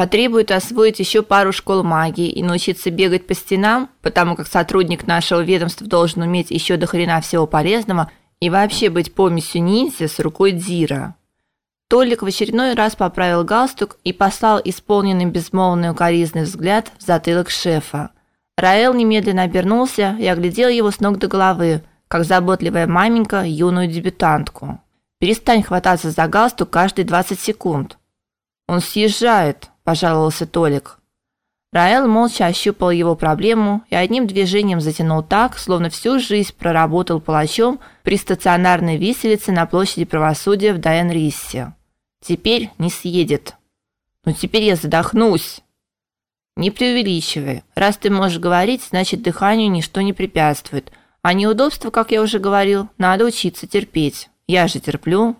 Потребует освоить еще пару школ магии и научиться бегать по стенам, потому как сотрудник нашего ведомства должен уметь еще до хрена всего полезного и вообще быть помесью ниндзя с рукой Дзира. Толик в очередной раз поправил галстук и послал исполненный безмолвный укоризный взгляд в затылок шефа. Раэл немедленно обернулся и оглядел его с ног до головы, как заботливая маменька юную дебютантку. Перестань хвататься за галстук каждые 20 секунд. Он съезжает, пожаловался Толик. Раэл молча ощупал его проблему и одним движением затянул так, словно всю жизнь проработал палачом при стационарной виселице на площади Правосудия в Дайан-Риссе. Теперь не съедет. Ну теперь я задохнусь. Не преувеличивай. Раз ты можешь говорить, значит, дыханию ничто не препятствует. А неудобства, как я уже говорил, надо учиться терпеть. Я же терплю.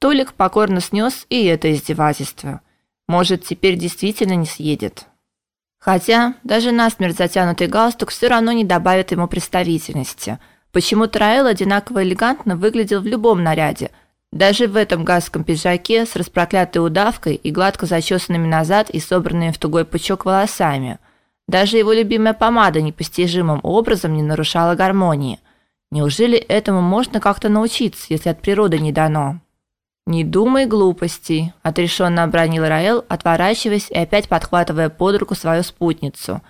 Толик покорно снес и это издевательство. Может, теперь действительно не съедет. Хотя даже насмерть затянутый галстук все равно не добавит ему представительности. Почему Траэл одинаково элегантно выглядел в любом наряде, даже в этом газском пиджаке с распроклятой удавкой и гладко зачесанными назад и собранными в тугой пучок волосами. Даже его любимая помада непостижимым образом не нарушала гармонии. Неужели этому можно как-то научиться, если от природы не дано? Не думай глупостей, отрешенно обронил Раэл, отворачиваясь и опять подхватывая под руку свою спутницу.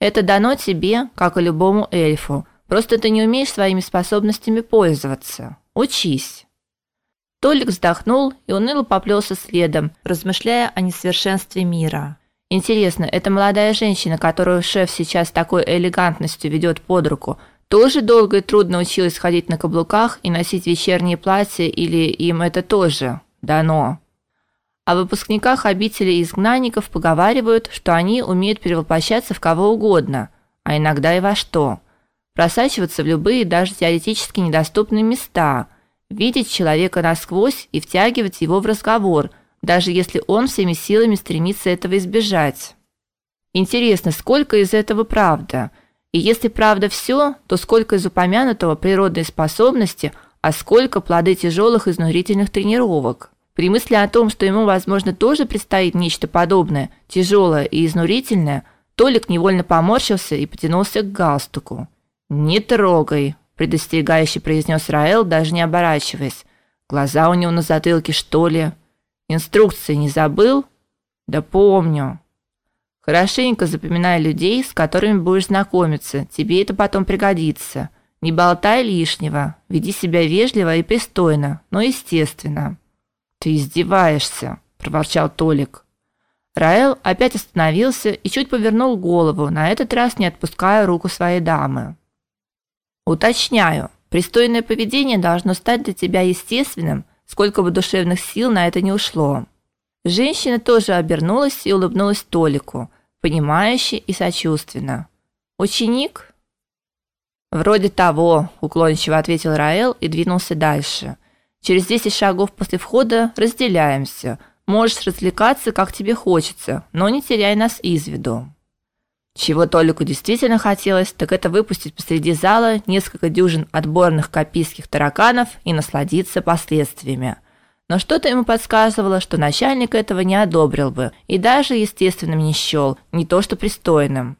Это дано тебе, как и любому эльфу. Просто ты не умеешь своими способностями пользоваться. Учись. Толик вздохнул и уныло поплелся следом, размышляя о несовершенстве мира. Интересно, эта молодая женщина, которую шеф сейчас такой элегантностью ведет под руку, тоже долго и трудно училась ходить на каблуках и носить вечерние платья или им это тоже дано? О выпускниках обители изгнанников поговаривают, что они умеют перевоплощаться в кого угодно, а иногда и во что. Просачиваться в любые, даже теоретически недоступные места, видеть человека насквозь и втягивать его в разговор, даже если он всеми силами стремится этого избежать. Интересно, сколько из этого правда? И если правда все, то сколько из упомянутого природной способности, а сколько плоды тяжелых изнурительных тренировок. При мысли о том, что ему, возможно, тоже предстоит нечто подобное, тяжелое и изнурительное, Толик невольно поморщился и потянулся к галстуку. "Не трогай", предостерегающе произнес Раэл, даже не оборачиваясь. Глаза у него на затылке, что ли? Инструкции не забыл? Да помню. Хорошенько запоминай людей, с которыми будешь знакомиться. Тебе это потом пригодится. Не болтай лишнего. Веди себя вежливо и пристойно, но естественно. Ты издеваешься, проворчал Толик. Раэл опять остановился и чуть повернул голову, на этот раз не отпуская руку своей дамы. Уточняю, пристойное поведение должно стать для тебя естественным, сколько бы душевных сил на это не ушло. Женщина тоже обернулась и улыбнулась Толику, понимающе и сочувственно. Ученик? Вроде того, уклончиво ответил Раэл и двинулся дальше. Через 10 шагов после входа разделяемся. Можешь развлекаться, как тебе хочется, но не теряй нас из виду. Чего Толику действительно хотелось, так это выпустить посреди зала несколько дюжин отборных копийских тараканов и насладиться последствиями – но что-то ему подсказывало, что начальник этого не одобрил бы и даже естественным не счел, не то что пристойным.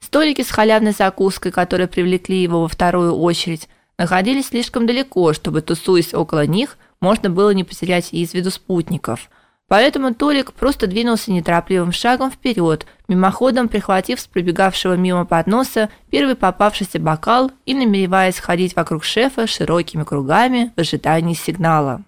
Столики с халявной закуской, которые привлекли его во вторую очередь, находились слишком далеко, чтобы тусуясь около них, можно было не потерять из виду спутников. Поэтому Толик просто двинулся неторопливым шагом вперед, мимоходом прихватив с пробегавшего мимо подноса первый попавшийся бокал и намереваясь ходить вокруг шефа широкими кругами в ожидании сигнала.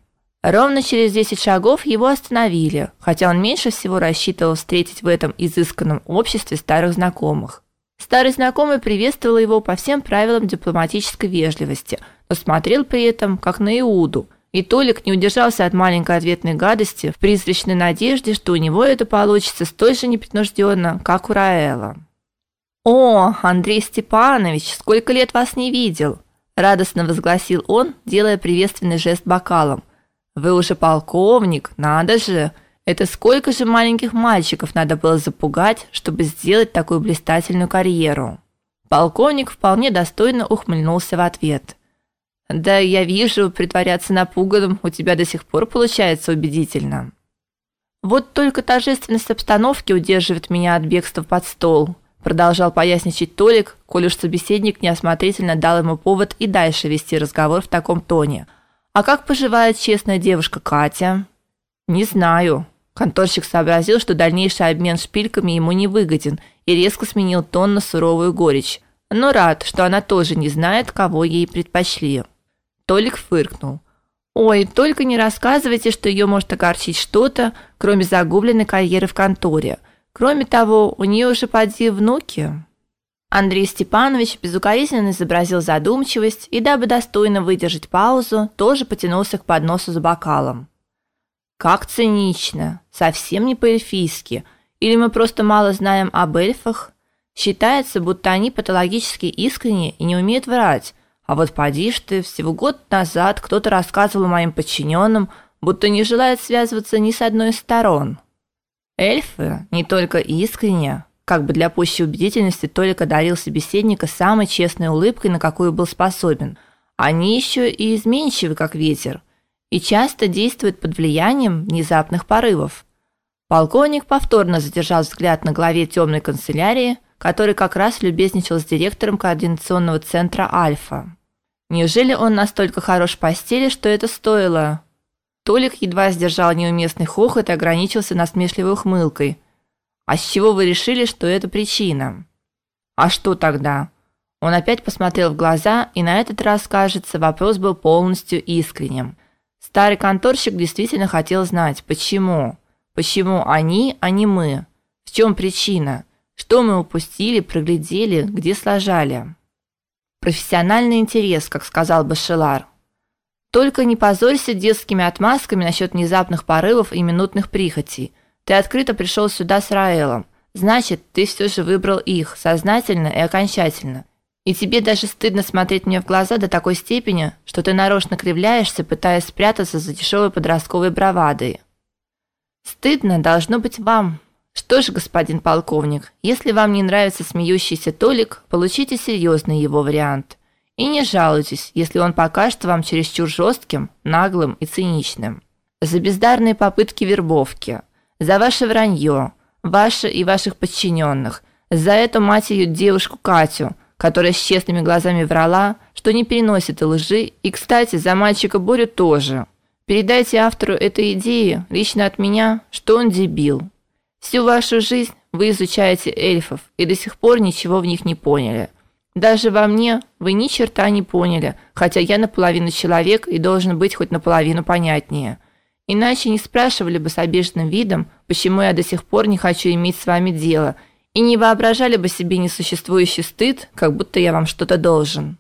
Ровно через 10 шагов его остановили, хотя он меньше всего рассчитывал встретить в этом изысканном обществе старых знакомых. Старый знакомый приветствовал его по всем правилам дипломатической вежливости, но смотрел при этом как на Иуду. И Толик не удержался от маленькой ответной гадости в призрачной надежде, что у него это получится столь же непринужденно, как у Раэла. «О, Андрей Степанович, сколько лет вас не видел!» радостно возгласил он, делая приветственный жест бокалом – вы уже полковник, надо же. Это сколько же маленьких мальчиков надо было запугать, чтобы сделать такую блистательную карьеру. Полковник вполне достойно ухмыльнулся в ответ. Да я вижу, притворяться напуганным у тебя до сих пор получается убедительно. Вот только торжественность обстановки удерживает меня от бегства под стол, продолжал поясничать Толик, коль уж собеседник неосмотрительно дал ему повод и дальше вести разговор в таком тоне. А как поживает честная девушка Катя? Не знаю. Конторщик сообразил, что дальнейший обмен шпильками ему не выгоден, и резко сменил тон на суровую горечь. Но рад, что она тоже не знает, кого ей предпочли. Толик фыркнул. Ой, только не рассказывайте, что ее может огорчить что-то, кроме загубленной карьеры в конторе. Кроме того, у нее уже поди внуки. Андрей Степанович безукоризненно изобразил задумчивость и, дабы достойно выдержать паузу, тоже потянулся к подносу за бокалом. Как цинично, совсем не по-эльфийски. Или мы просто мало знаем об эльфах? Считается, будто они патологически искренни и не умеют врать, а вот поди ж ты, всего год назад кто-то рассказывал моим подчиненным, будто не желает связываться ни с одной из сторон. Эльфы не только искренне, как бы для пущей убедительности только одарил собеседника самой честной улыбкой, на какую был способен. Они еще и изменчивы, как ветер, и часто действуют под влиянием внезапных порывов. Полковник повторно задержал взгляд на главе темной канцелярии, который как раз любезничал с директором координационного центра Альфа. Неужели он настолько хорош в постели, что это стоило? Толик едва сдержал неуместный хохот и ограничился насмешливой ухмылкой. А с чего вы решили, что это причина? А что тогда? Он опять посмотрел в глаза, и на этот раз, кажется, вопрос был полностью искренним. Старый конторщик действительно хотел знать, почему. Почему они, а не мы? В чем причина? Что мы упустили, проглядели, где сложали? Профессиональный интерес, как сказал Башелар. Только не позорься детскими отмазками насчет внезапных порывов и минутных прихотей. Ты открыто пришел сюда с Раэлом. Значит, ты все же выбрал их сознательно и окончательно. И тебе даже стыдно смотреть мне в глаза до такой степени, что ты нарочно кривляешься, пытаясь спрятаться за дешевой подростковой бравадой. Стыдно должно быть вам, что ж, господин полковник, если вам не нравится смеющийся Толик, получите серьезный его вариант. И не жалуйтесь, если он покажется вам чересчур жестким, наглым и циничным. За бездарные попытки вербовки, за ваше вранье, ваше и ваших подчиненных, за эту мать ее девушку Катю, которая с честными глазами врала, что не переносит лжи, и, кстати, за мальчика Борю тоже. Передайте автору этой идеи лично от меня, что он дебил. Всю вашу жизнь вы изучаете эльфов и до сих пор ничего в них не поняли. Даже во мне вы ни черта не поняли, хотя я наполовину человек и должен быть хоть наполовину понятнее. Иначе не спрашивали бы с обиженным видом, почему я до сих пор не хочу иметь с вами дело, и не воображали бы себе несуществующий стыд, как будто я вам что-то должен.